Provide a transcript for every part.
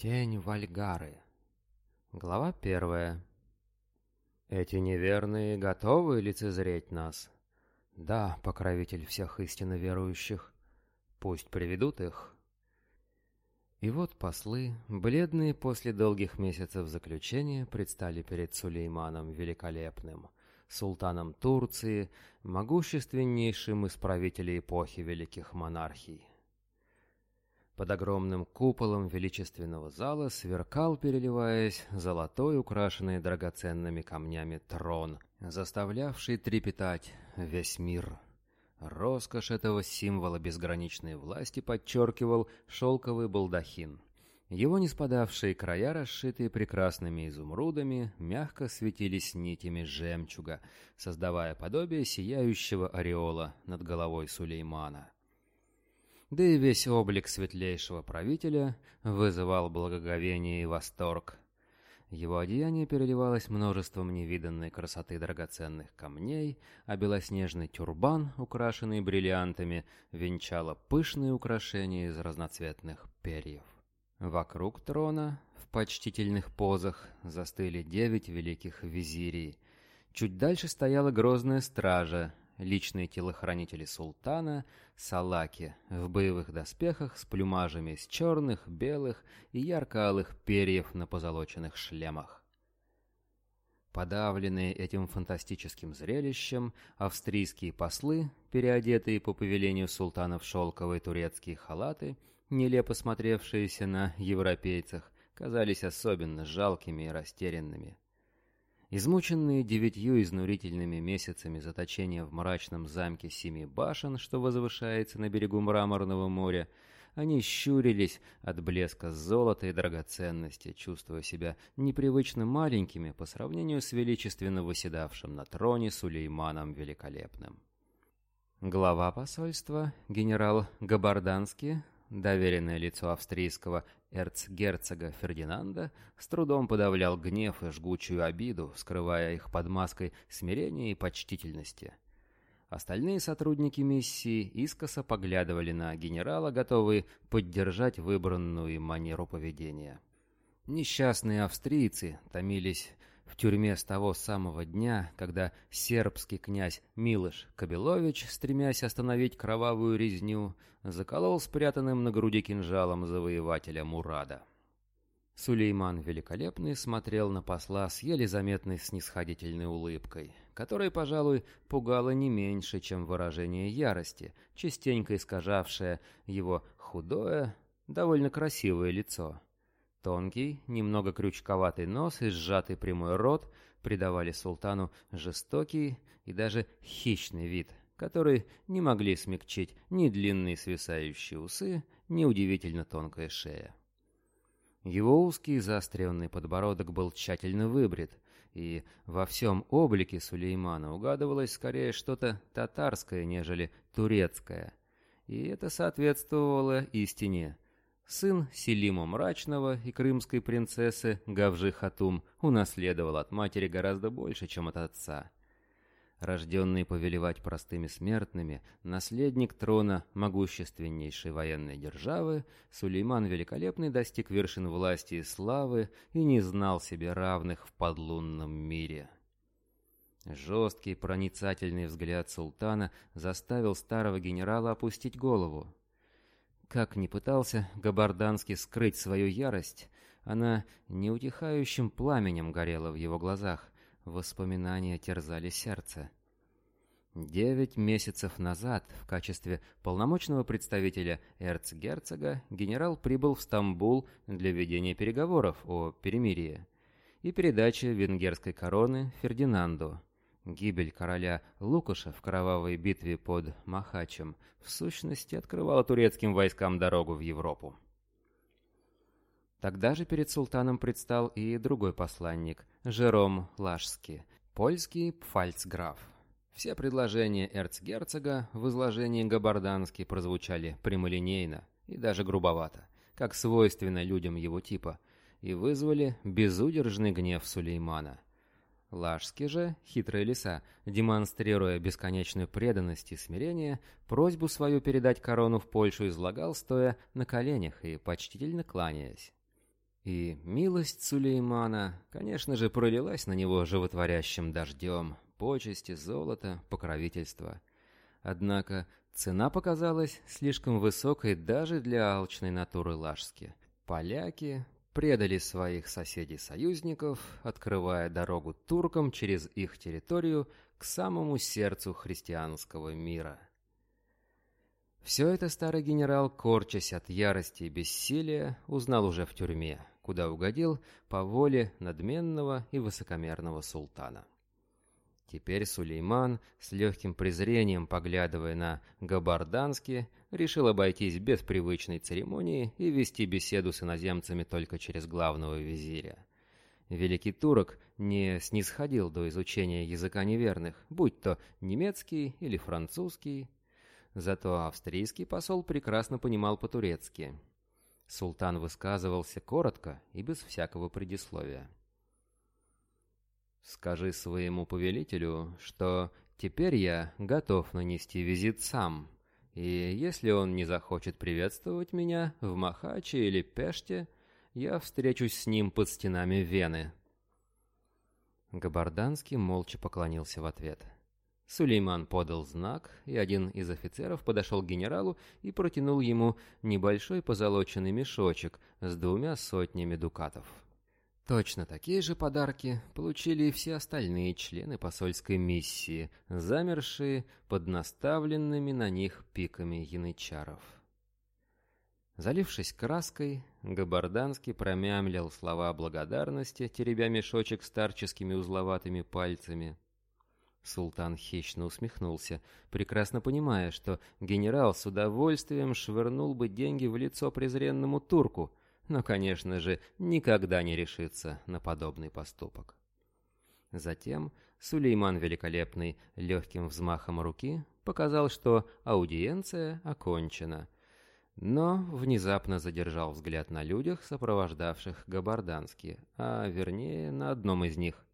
Тень Вальгары. Глава первая. Эти неверные готовы лицезреть нас? Да, покровитель всех истинно верующих. Пусть приведут их. И вот послы, бледные после долгих месяцев заключения, предстали перед Сулейманом Великолепным, султаном Турции, могущественнейшим из правителей эпохи великих монархий. Под огромным куполом величественного зала сверкал, переливаясь, золотой, украшенный драгоценными камнями трон, заставлявший трепетать весь мир. Роскошь этого символа безграничной власти подчеркивал шелковый балдахин. Его неспадавшие края, расшитые прекрасными изумрудами, мягко светились нитями жемчуга, создавая подобие сияющего ореола над головой Сулеймана да и весь облик светлейшего правителя вызывал благоговение и восторг. Его одеяние переливалось множеством невиданной красоты драгоценных камней, а белоснежный тюрбан, украшенный бриллиантами, венчало пышные украшения из разноцветных перьев. Вокруг трона, в почтительных позах, застыли девять великих визирий. Чуть дальше стояла грозная стража, личные телохранители султана, салаки в боевых доспехах с плюмажами из черных, белых и ярко-алых перьев на позолоченных шлемах. Подавленные этим фантастическим зрелищем, австрийские послы, переодетые по повелению султана в шелковые турецкие халаты, нелепо смотревшиеся на европейцах, казались особенно жалкими и растерянными. Измученные девятью изнурительными месяцами заточения в мрачном замке Семи Башен, что возвышается на берегу Мраморного моря, они щурились от блеска золота и драгоценности, чувствуя себя непривычно маленькими по сравнению с величественно выседавшим на троне Сулейманом Великолепным. Глава посольства, генерал Габарданский, доверенное лицо австрийского эрцгерцога Фердинанда с трудом подавлял гнев и жгучую обиду, скрывая их под маской смирения и почтительности. Остальные сотрудники миссии искоса поглядывали на генерала, готовые поддержать выбранную им манеру поведения. Несчастные австрийцы томились в тюрьме с того самого дня, когда сербский князь Милош Кабелович, стремясь остановить кровавую резню, заколол спрятанным на груди кинжалом завоевателя Мурада. Сулейман Великолепный смотрел на посла с еле заметной снисходительной улыбкой, которая, пожалуй, пугала не меньше, чем выражение ярости, частенько искажавшее его худое, довольно красивое лицо. Тонкий, немного крючковатый нос и сжатый прямой рот придавали султану жестокий и даже хищный вид, который не могли смягчить ни длинные свисающие усы, ни удивительно тонкая шея. Его узкий заостренный подбородок был тщательно выбрит, и во всем облике Сулеймана угадывалось скорее что-то татарское, нежели турецкое. И это соответствовало истине сын Селима Мрачного и крымской принцессы Гавжи Хатум унаследовал от матери гораздо больше, чем от отца. Рожденный повелевать простыми смертными, наследник трона могущественнейшей военной державы, Сулейман Великолепный достиг вершин власти и славы и не знал себе равных в подлунном мире. Жесткий проницательный взгляд султана заставил старого генерала опустить голову. Как ни пытался Габарданский скрыть свою ярость, она неутихающим пламенем горела в его глазах, воспоминания терзали сердце. Девять месяцев назад в качестве полномочного представителя эрцгерцога генерал прибыл в Стамбул для ведения переговоров о перемирии и передачи венгерской короны Фердинанду. Гибель короля Лукаша в кровавой битве под Махачем в сущности открывала турецким войскам дорогу в Европу. Тогда же перед султаном предстал и другой посланник, Жером Лашский, польский пфальцграф. Все предложения эрцгерцога в изложении Габардански прозвучали прямолинейно и даже грубовато, как свойственно людям его типа, и вызвали безудержный гнев Сулеймана – Лашски же, хитрая лиса, демонстрируя бесконечную преданность и смирение, просьбу свою передать корону в Польшу излагал, стоя на коленях и почтительно кланяясь. И милость Сулеймана, конечно же, пролилась на него животворящим дождем, почести, золото, покровительство. Однако цена показалась слишком высокой даже для алчной натуры Лашски. Поляки, предали своих соседей-союзников, открывая дорогу туркам через их территорию к самому сердцу христианского мира. Все это старый генерал, корчась от ярости и бессилия, узнал уже в тюрьме, куда угодил по воле надменного и высокомерного султана. Теперь Сулейман, с легким презрением поглядывая на Габардански, решил обойтись без привычной церемонии и вести беседу с иноземцами только через главного визиря. Великий турок не снисходил до изучения языка неверных, будь то немецкий или французский. Зато австрийский посол прекрасно понимал по-турецки. Султан высказывался коротко и без всякого предисловия. Скажи своему повелителю, что теперь я готов нанести визит сам. И если он не захочет приветствовать меня в Махаче или Пеште, я встречусь с ним под стенами Вены. Габарданский молча поклонился в ответ. Сулейман подал знак, и один из офицеров подошел к генералу и протянул ему небольшой позолоченный мешочек с двумя сотнями дукатов. Точно такие же подарки получили и все остальные члены посольской миссии, замершие под наставленными на них пиками янычаров. Залившись краской, Габарданский промямлил слова благодарности, теребя мешочек старческими узловатыми пальцами. Султан хищно усмехнулся, прекрасно понимая, что генерал с удовольствием швырнул бы деньги в лицо презренному турку — но, конечно же, никогда не решится на подобный поступок. Затем Сулейман Великолепный легким взмахом руки показал, что аудиенция окончена, но внезапно задержал взгляд на людях, сопровождавших Габардански, а вернее на одном из них.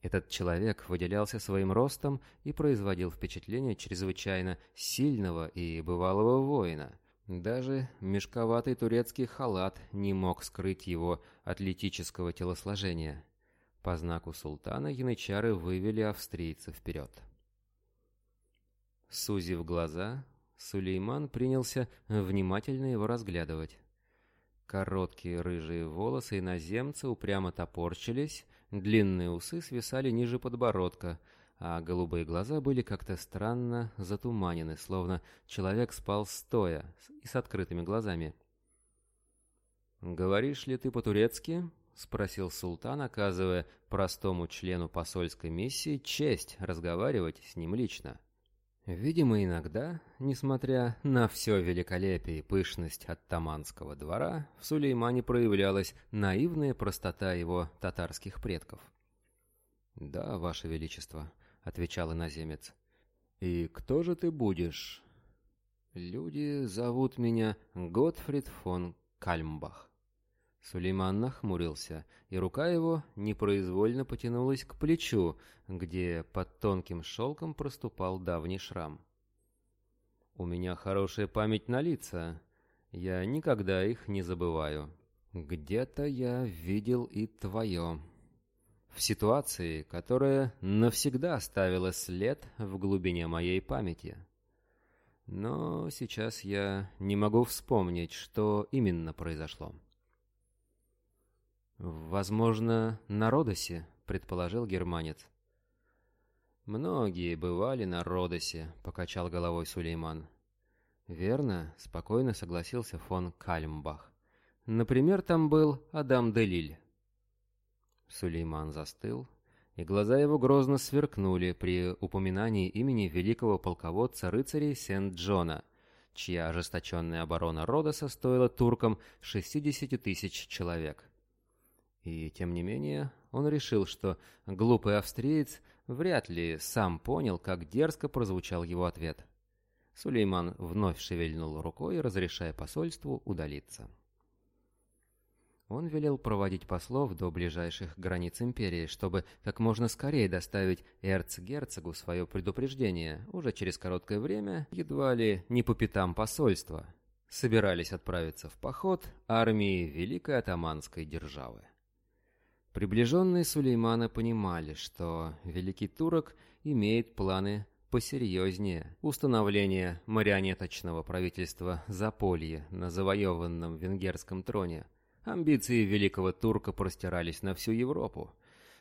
Этот человек выделялся своим ростом и производил впечатление чрезвычайно сильного и бывалого воина – даже мешковатый турецкий халат не мог скрыть его атлетического телосложения. По знаку султана янычары вывели австрийца вперед. Сузив глаза, Сулейман принялся внимательно его разглядывать. Короткие рыжие волосы иноземца упрямо топорчились, длинные усы свисали ниже подбородка — а голубые глаза были как-то странно затуманены, словно человек спал стоя и с открытыми глазами. «Говоришь ли ты по-турецки?» — спросил султан, оказывая простому члену посольской миссии честь разговаривать с ним лично. Видимо, иногда, несмотря на все великолепие и пышность оттаманского двора, в Сулеймане проявлялась наивная простота его татарских предков. «Да, Ваше Величество», — отвечал иноземец. «И кто же ты будешь?» «Люди зовут меня Готфрид фон Кальмбах». Сулейман нахмурился, и рука его непроизвольно потянулась к плечу, где под тонким шелком проступал давний шрам. «У меня хорошая память на лица. Я никогда их не забываю. Где-то я видел и твое», в ситуации, которая навсегда оставила след в глубине моей памяти. Но сейчас я не могу вспомнить, что именно произошло. «Возможно, на Родосе», — предположил германец. «Многие бывали на Родосе», — покачал головой Сулейман. «Верно», — спокойно согласился фон Кальмбах. «Например, там был Адам Делиль». Сулейман застыл, и глаза его грозно сверкнули при упоминании имени великого полководца рыцарей Сент-Джона, чья ожесточенная оборона Родоса стоила туркам 60 тысяч человек. И тем не менее он решил, что глупый австриец вряд ли сам понял, как дерзко прозвучал его ответ. Сулейман вновь шевельнул рукой, разрешая посольству удалиться он велел проводить послов до ближайших границ империи, чтобы как можно скорее доставить эрцгерцогу свое предупреждение, уже через короткое время, едва ли не по пятам посольства. Собирались отправиться в поход армии Великой Атаманской Державы. Приближенные Сулеймана понимали, что Великий Турок имеет планы посерьезнее установления марионеточного правительства Заполье на завоеванном венгерском троне – Амбиции великого турка простирались на всю Европу.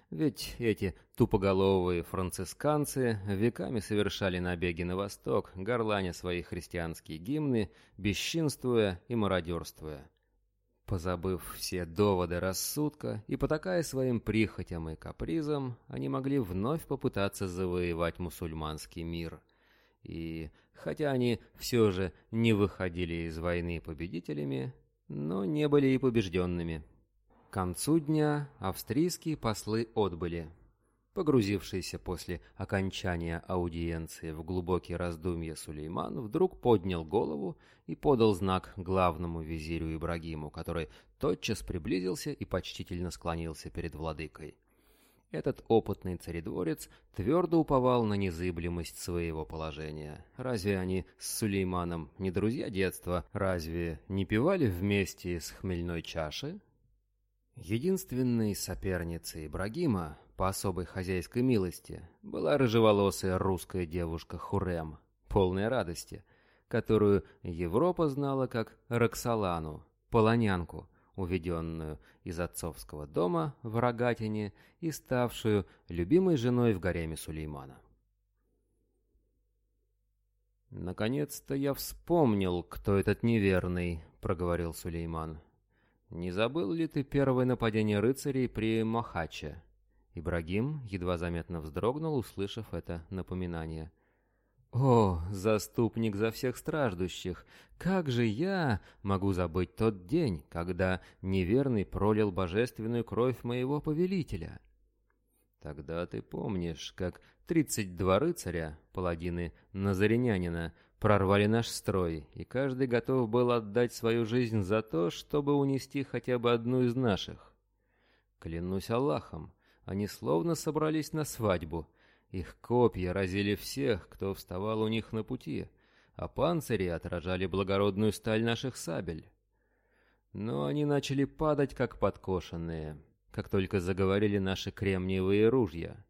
Ведь эти тупоголовые францисканцы веками совершали набеги на восток, горланя свои христианские гимны, бесчинствуя и мародерствуя. Позабыв все доводы рассудка и потакая своим прихотям и капризам, они могли вновь попытаться завоевать мусульманский мир. И хотя они все же не выходили из войны победителями, но не были и побежденными. К концу дня австрийские послы отбыли. Погрузившийся после окончания аудиенции в глубокие раздумья Сулейман вдруг поднял голову и подал знак главному визирю Ибрагиму, который тотчас приблизился и почтительно склонился перед владыкой. Этот опытный царедворец твердо уповал на незыблемость своего положения. Разве они с Сулейманом не друзья детства? Разве не пивали вместе из хмельной чаши? Единственной соперницей Ибрагима, по особой хозяйской милости, была рыжеволосая русская девушка Хурем, полная радости, которую Европа знала как Роксолану, полонянку – уведенную из отцовского дома в Рогатине и ставшую любимой женой в гареме Сулеймана. «Наконец-то я вспомнил, кто этот неверный», — проговорил Сулейман. «Не забыл ли ты первое нападение рыцарей при Махаче?» Ибрагим едва заметно вздрогнул, услышав это напоминание — о, заступник за всех страждущих, как же я могу забыть тот день, когда неверный пролил божественную кровь моего повелителя? Тогда ты помнишь, как тридцать два рыцаря, паладины Назаренянина, прорвали наш строй, и каждый готов был отдать свою жизнь за то, чтобы унести хотя бы одну из наших. Клянусь Аллахом, они словно собрались на свадьбу — их копья разили всех, кто вставал у них на пути, а панцири отражали благородную сталь наших сабель. Но они начали падать, как подкошенные, как только заговорили наши кремниевые ружья.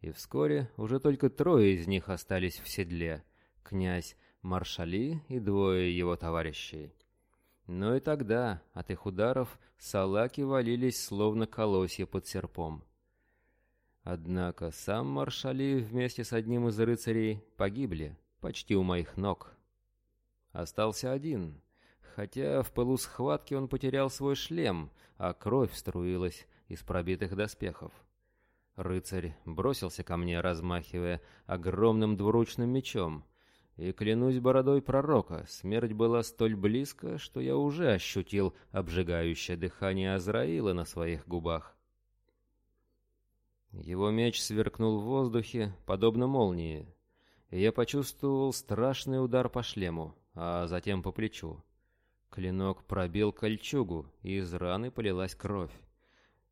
И вскоре уже только трое из них остались в седле — князь Маршали и двое его товарищей. Но и тогда от их ударов салаки валились, словно колосья под серпом. Однако сам Маршали вместе с одним из рыцарей погибли почти у моих ног. Остался один, хотя в пылу схватки он потерял свой шлем, а кровь струилась из пробитых доспехов. Рыцарь бросился ко мне, размахивая огромным двуручным мечом, и, клянусь бородой пророка, смерть была столь близко, что я уже ощутил обжигающее дыхание Азраила на своих губах. Его меч сверкнул в воздухе, подобно молнии, и я почувствовал страшный удар по шлему, а затем по плечу. Клинок пробил кольчугу, и из раны полилась кровь.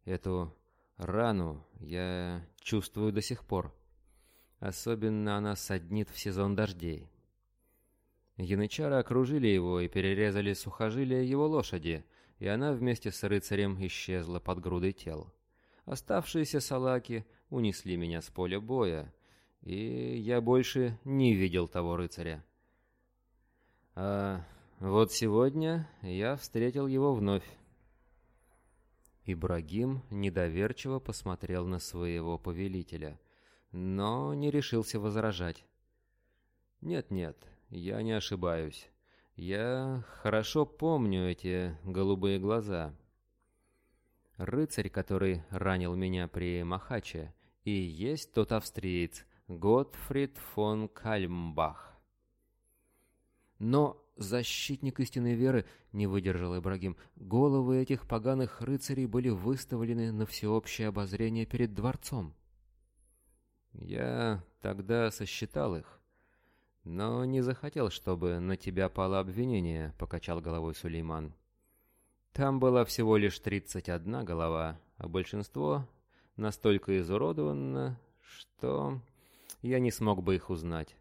Эту рану я чувствую до сих пор. Особенно она саднит в сезон дождей. Янычары окружили его и перерезали сухожилия его лошади, и она вместе с рыцарем исчезла под грудой тел. Оставшиеся салаки унесли меня с поля боя, и я больше не видел того рыцаря. А вот сегодня я встретил его вновь. Ибрагим недоверчиво посмотрел на своего повелителя, но не решился возражать. «Нет-нет, я не ошибаюсь. Я хорошо помню эти голубые глаза. Рыцарь, который ранил меня при Махаче, и есть тот австриец, Готфрид фон Кальмбах. Но защитник истинной веры, не выдержал Ибрагим, головы этих поганых рыцарей были выставлены на всеобщее обозрение перед дворцом. Я тогда сосчитал их, но не захотел, чтобы на тебя пало обвинение, покачал головой Сулейман. Там была всего лишь 31 голова, а большинство настолько изуродовано, что я не смог бы их узнать.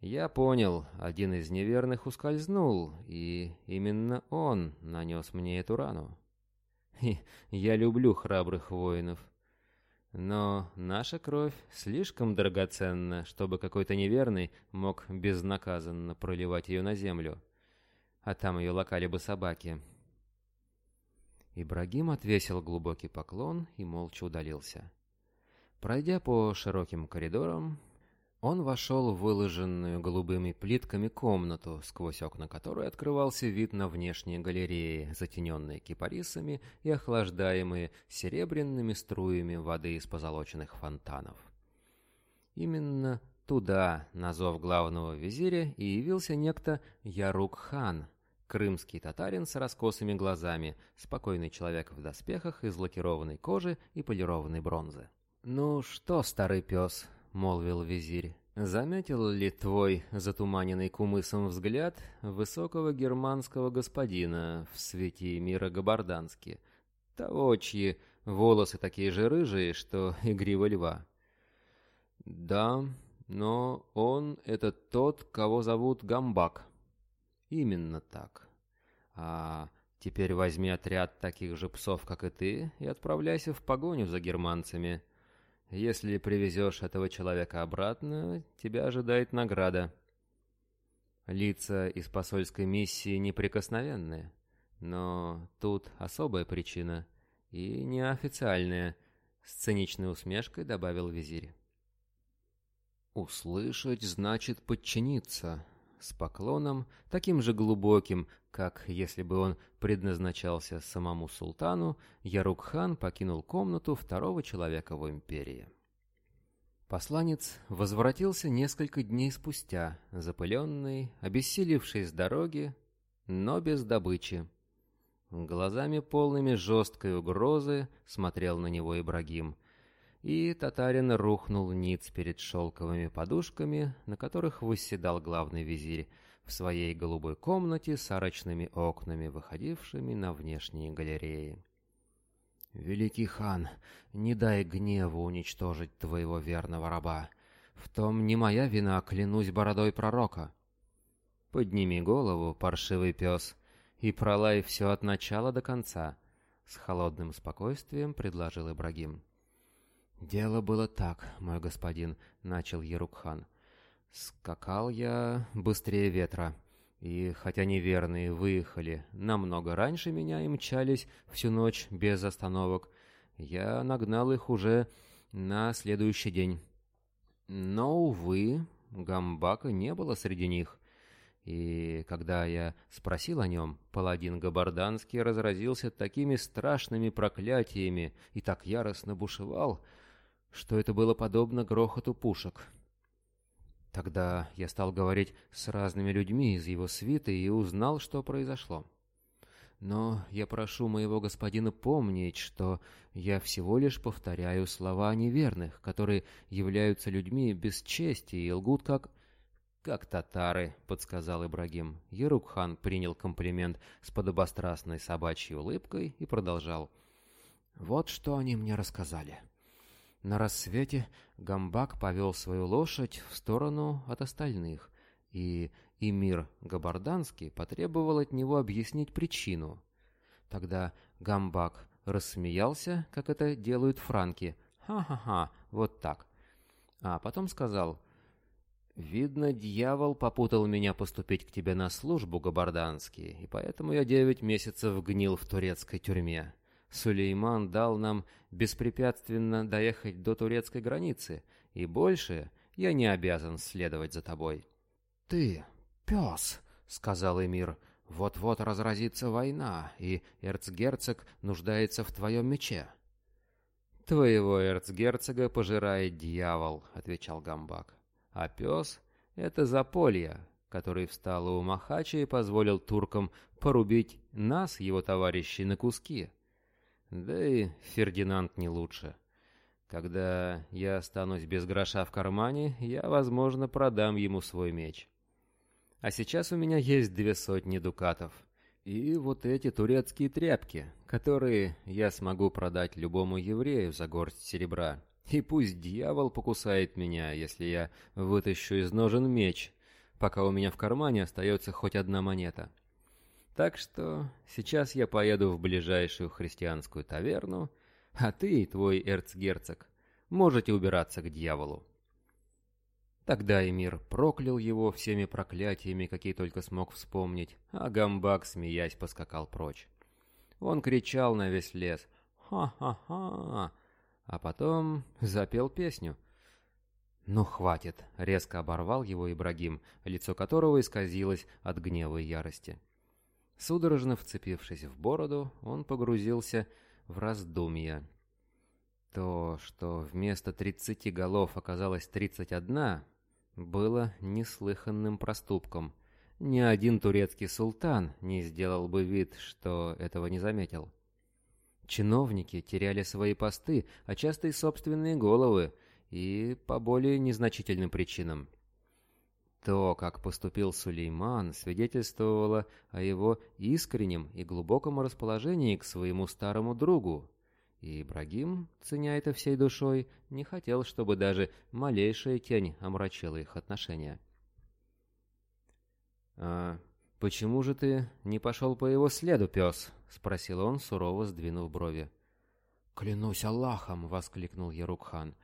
Я понял, один из неверных ускользнул, и именно он нанес мне эту рану. Я люблю храбрых воинов. Но наша кровь слишком драгоценна, чтобы какой-то неверный мог безнаказанно проливать ее на землю. А там ее локали бы собаки, Ибрагим отвесил глубокий поклон и молча удалился. Пройдя по широким коридорам, он вошел в выложенную голубыми плитками комнату, сквозь окна которой открывался вид на внешние галереи, затененные кипарисами и охлаждаемые серебряными струями воды из позолоченных фонтанов. Именно туда, на зов главного визиря, и явился некто Ярук-хан, Крымский татарин с раскосыми глазами, спокойный человек в доспехах из лакированной кожи и полированной бронзы. «Ну что, старый пес», — молвил визирь, — «заметил ли твой затуманенный кумысом взгляд высокого германского господина в свете мира Габардански, того, чьи волосы такие же рыжие, что игрива льва?» «Да, но он — это тот, кого зовут Гамбак», Именно так. А теперь возьми отряд таких же псов, как и ты, и отправляйся в погоню за германцами. Если привезешь этого человека обратно, тебя ожидает награда. Лица из посольской миссии неприкосновенные, но тут особая причина и неофициальная, с циничной усмешкой добавил визирь. «Услышать значит подчиниться», с поклоном, таким же глубоким, как если бы он предназначался самому султану, Ярукхан покинул комнату второго человека в империи. Посланец возвратился несколько дней спустя, запыленный, обессилевший с дороги, но без добычи. Глазами полными жесткой угрозы смотрел на него Ибрагим, и татарин рухнул ниц перед шелковыми подушками, на которых выседал главный визирь в своей голубой комнате с арочными окнами, выходившими на внешние галереи. «Великий хан, не дай гневу уничтожить твоего верного раба. В том не моя вина, клянусь бородой пророка». «Подними голову, паршивый пес, и пролай все от начала до конца», — с холодным спокойствием предложил Ибрагим. «Дело было так, мой господин», — начал Ерукхан. «Скакал я быстрее ветра, и, хотя неверные выехали намного раньше меня и мчались всю ночь без остановок, я нагнал их уже на следующий день. Но, увы, Гамбака не было среди них. И когда я спросил о нем, паладин Габарданский разразился такими страшными проклятиями и так яростно бушевал, что это было подобно грохоту пушек. Тогда я стал говорить с разными людьми из его свиты и узнал, что произошло. Но я прошу моего господина помнить, что я всего лишь повторяю слова неверных, которые являются людьми без чести и лгут как... «Как татары», — подсказал Ибрагим. Ерукхан принял комплимент с подобострастной собачьей улыбкой и продолжал. «Вот что они мне рассказали». На рассвете Гамбак повел свою лошадь в сторону от остальных, и Эмир Габарданский потребовал от него объяснить причину. Тогда Гамбак рассмеялся, как это делают франки. «Ха-ха-ха, вот так». А потом сказал, «Видно, дьявол попутал меня поступить к тебе на службу, Габарданский, и поэтому я девять месяцев гнил в турецкой тюрьме». Сулейман дал нам беспрепятственно доехать до турецкой границы, и больше я не обязан следовать за тобой». «Ты, пес!» — сказал Эмир. «Вот-вот разразится война, и эрцгерцог нуждается в твоем мече». «Твоего эрцгерцога пожирает дьявол», — отвечал Гамбак. «А пес — это заполье, который встал у Махача и позволил туркам порубить нас, его товарищей, на куски. Да и Фердинанд не лучше. Когда я останусь без гроша в кармане, я, возможно, продам ему свой меч. А сейчас у меня есть две сотни дукатов. И вот эти турецкие тряпки, которые я смогу продать любому еврею за горсть серебра. И пусть дьявол покусает меня, если я вытащу из ножен меч, пока у меня в кармане остается хоть одна монета. Так что сейчас я поеду в ближайшую христианскую таверну, а ты и твой эрцгерцог можете убираться к дьяволу. Тогда Эмир проклял его всеми проклятиями, какие только смог вспомнить, а Гамбак, смеясь, поскакал прочь. Он кричал на весь лес «Ха-ха-ха!», а потом запел песню. «Ну, хватит!» — резко оборвал его Ибрагим, лицо которого исказилось от гнева и ярости. Судорожно вцепившись в бороду, он погрузился в раздумья. То, что вместо 30 голов оказалось 31, было неслыханным проступком. Ни один турецкий султан не сделал бы вид, что этого не заметил. Чиновники теряли свои посты, а часто и собственные головы, и по более незначительным причинам – то, как поступил Сулейман, свидетельствовало о его искреннем и глубоком расположении к своему старому другу. И Ибрагим, ценя это всей душой, не хотел, чтобы даже малейшая тень омрачила их отношения. «А почему же ты не пошел по его следу, пес?» — спросил он, сурово сдвинув брови. «Клянусь Аллахом!» — воскликнул Ярукхан.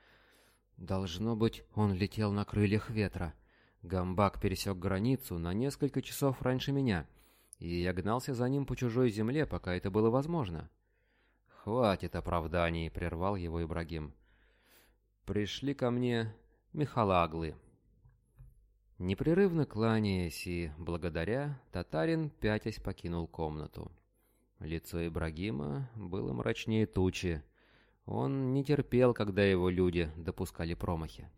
«Должно быть, он летел на крыльях ветра». Гамбак пересек границу на несколько часов раньше меня, и я гнался за ним по чужой земле, пока это было возможно. «Хватит оправданий», — прервал его Ибрагим. «Пришли ко мне Михалаглы». Непрерывно кланяясь и благодаря, татарин пятясь покинул комнату. Лицо Ибрагима было мрачнее тучи. Он не терпел, когда его люди допускали промахи.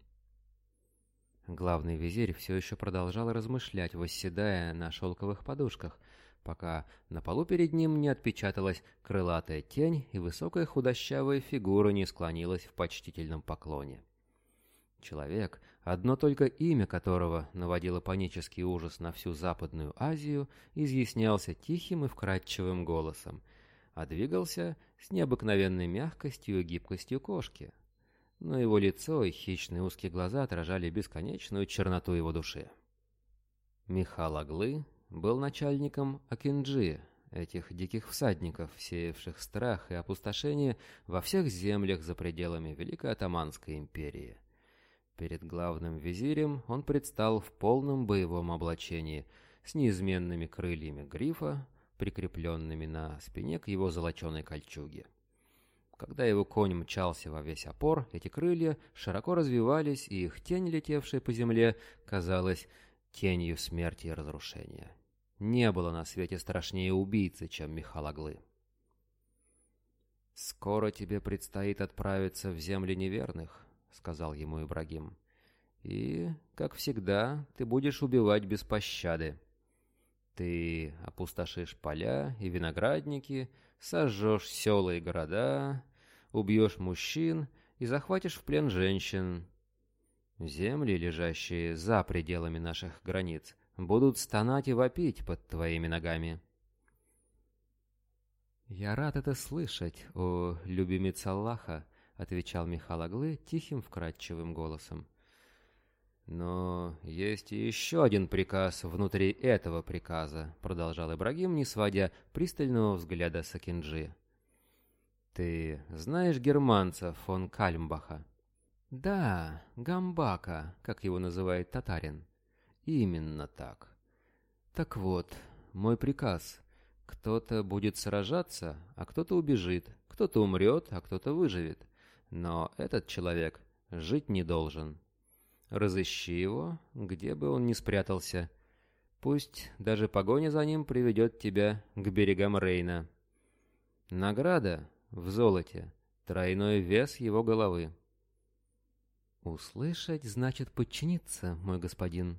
Главный визирь все еще продолжал размышлять, восседая на шелковых подушках, пока на полу перед ним не отпечаталась крылатая тень и высокая худощавая фигура не склонилась в почтительном поклоне. Человек, одно только имя которого наводило панический ужас на всю Западную Азию, изъяснялся тихим и вкрадчивым голосом, а двигался с необыкновенной мягкостью и гибкостью кошки но его лицо и хищные узкие глаза отражали бесконечную черноту его души. Михал Аглы был начальником Акинджи, этих диких всадников, сеявших страх и опустошение во всех землях за пределами Великой Атаманской империи. Перед главным визирем он предстал в полном боевом облачении, с неизменными крыльями грифа, прикрепленными на спине к его золоченой кольчуге. Когда его конь мчался во весь опор, эти крылья широко развивались, и их тень, летевшая по земле, казалась тенью смерти и разрушения. Не было на свете страшнее убийцы, чем Михалаглы. «Скоро тебе предстоит отправиться в земли неверных», — сказал ему Ибрагим. «И, как всегда, ты будешь убивать без пощады. Ты опустошишь поля и виноградники, сожжешь села и города, убьешь мужчин и захватишь в плен женщин. Земли, лежащие за пределами наших границ, будут стонать и вопить под твоими ногами. «Я рад это слышать, о любимец Аллаха», — отвечал Михал Аглы тихим вкрадчивым голосом. «Но есть еще один приказ внутри этого приказа», — продолжал Ибрагим, не сводя пристального взгляда Сакинджи. «Ты знаешь германца фон Кальмбаха?» «Да, Гамбака, как его называет татарин». «Именно так. Так вот, мой приказ. Кто-то будет сражаться, а кто-то убежит, кто-то умрет, а кто-то выживет. Но этот человек жить не должен. Разыщи его, где бы он ни спрятался. Пусть даже погоня за ним приведет тебя к берегам Рейна. Награда в золоте, тройной вес его головы. «Услышать значит подчиниться, мой господин.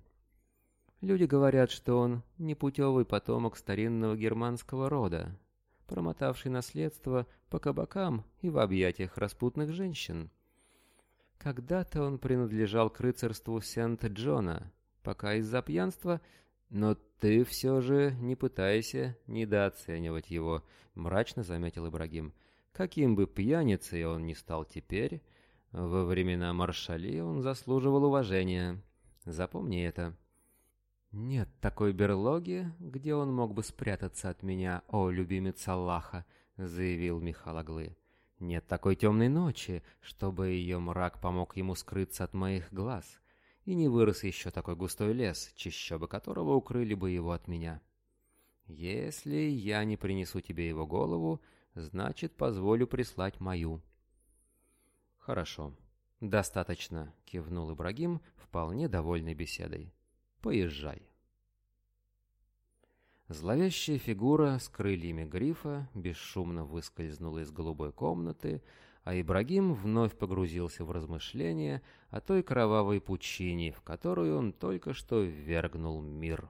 Люди говорят, что он непутевый потомок старинного германского рода, промотавший наследство по кабакам и в объятиях распутных женщин. Когда-то он принадлежал к рыцарству Сент-Джона, пока из-за пьянства, но ты все же не пытайся недооценивать его», — мрачно заметил Ибрагим. — Каким бы пьяницей он ни стал теперь, во времена маршали он заслуживал уважения. Запомни это. Нет такой берлоги, где он мог бы спрятаться от меня, о любимец Аллаха, заявил Михалаглы. Нет такой темной ночи, чтобы ее мрак помог ему скрыться от моих глаз, и не вырос еще такой густой лес, чищобы которого укрыли бы его от меня. Если я не принесу тебе его голову, Значит, позволю прислать мою. Хорошо. Достаточно, кивнул Ибрагим, вполне довольный беседой. Поезжай. Зловещая фигура с крыльями грифа бесшумно выскользнула из голубой комнаты, а Ибрагим вновь погрузился в размышления о той кровавой пучине, в которую он только что ввергнул мир.